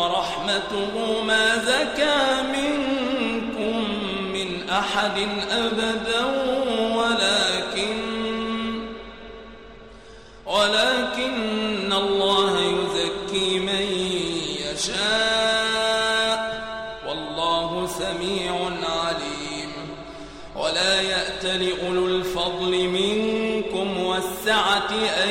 ورحمته ما زكى منكم من أحد أبدا ولكن ولكن الله يزكي من يشاء سميع عليم ولا يأت لأولو الفضل منكم والسعة أن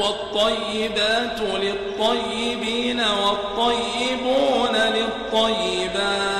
والطيبات للطيبين والطيبون للطيبات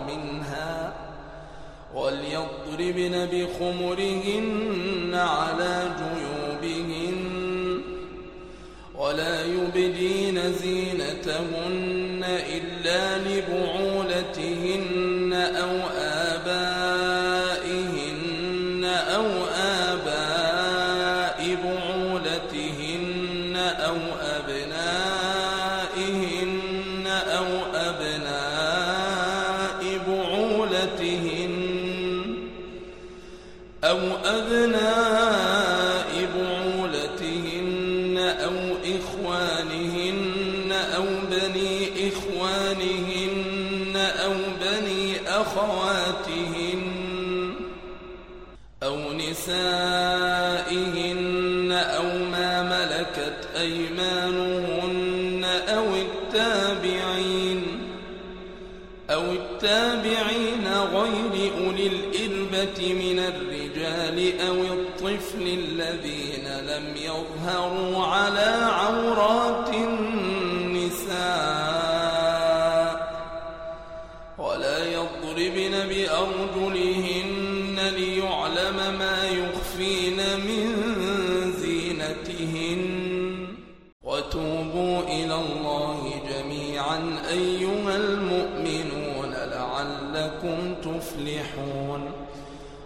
وليضربن بخمرهن على جيوبهن ولا يبدين زينتهن أولي الإربة من الرجال أو الطفل الذين لم يظهروا على عورات النساء ولا يضربن بأرجلهن تفلحون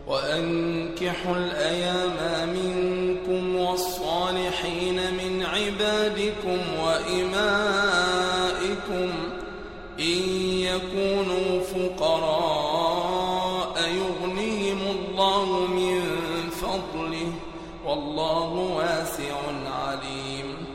وأنكحوا الأيام منكم والصالحين من عبادكم وإمائكم إن يكونوا فقراء يغنيهم الله من فضله والله واسع عليم.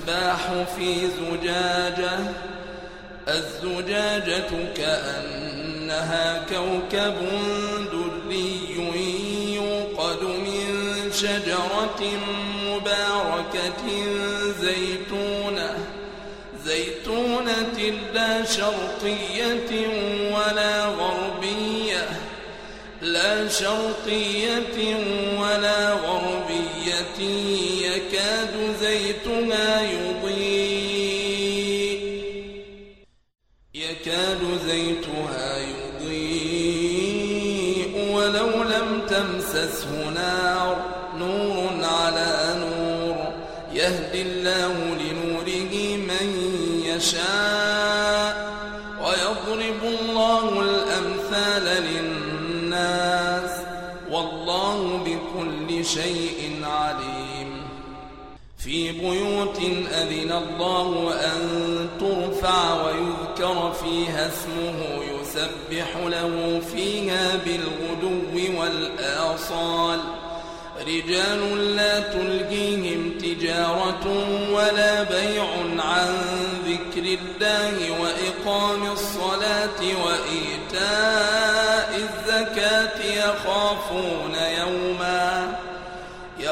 المصباح في زجاجة الزجاجة كأنها كوكب دري يوقد من شجرة مباركة زيتونة زيتونة لا شرقية ولا غربية لا شرقية ولا غربية. يكاد زيتها يضيء يكاد زيتها يضيء ولو لم تمسسه نار نور على نور يهدي الله لنوره من يشاء ويضرب الله الأمثال للناس شيء عليم. في بيوت أذن الله أن ترفع ويذكر فيها اسمه يسبح له فيها بالغدو والآصال. رجال لا تلقيهم تجارة ولا بيع عن ذكر الله وإقام الصلاة وإيتاء الزكاة يخافون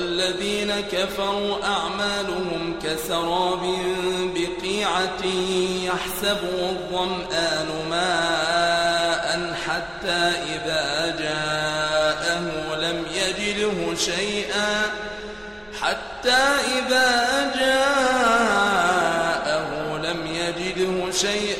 والذين كفروا أعمالهم كسراب بقيعة يحسبه الظمآن ماء حتى إذا جاءه لم يجده شيئا حتى إذا جاءه لم يجده شيئا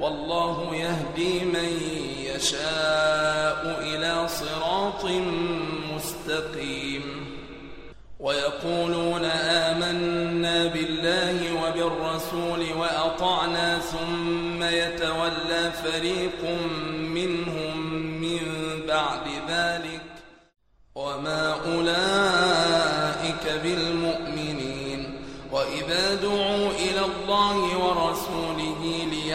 والله يهدي من يشاء إلى صراط مستقيم. ويقولون آمنا بالله وبالرسول وأطعنا ثم يتولى فريق منهم من بعد ذلك. وما أولئك بالمؤمنين. وإذا دعوا إلى الله ورسوله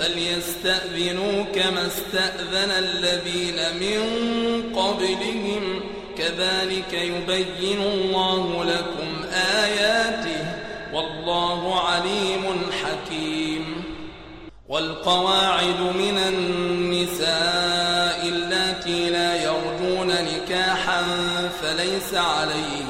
فليستأذنوا كما استأذن الذين من قبلهم. كذلك يبين الله لكم آياته. والله عليم حكيم. والقواعد من النساء اللاتي لا يرجون نكاحا فليس عليهن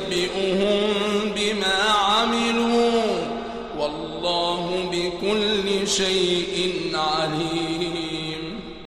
شيء عليم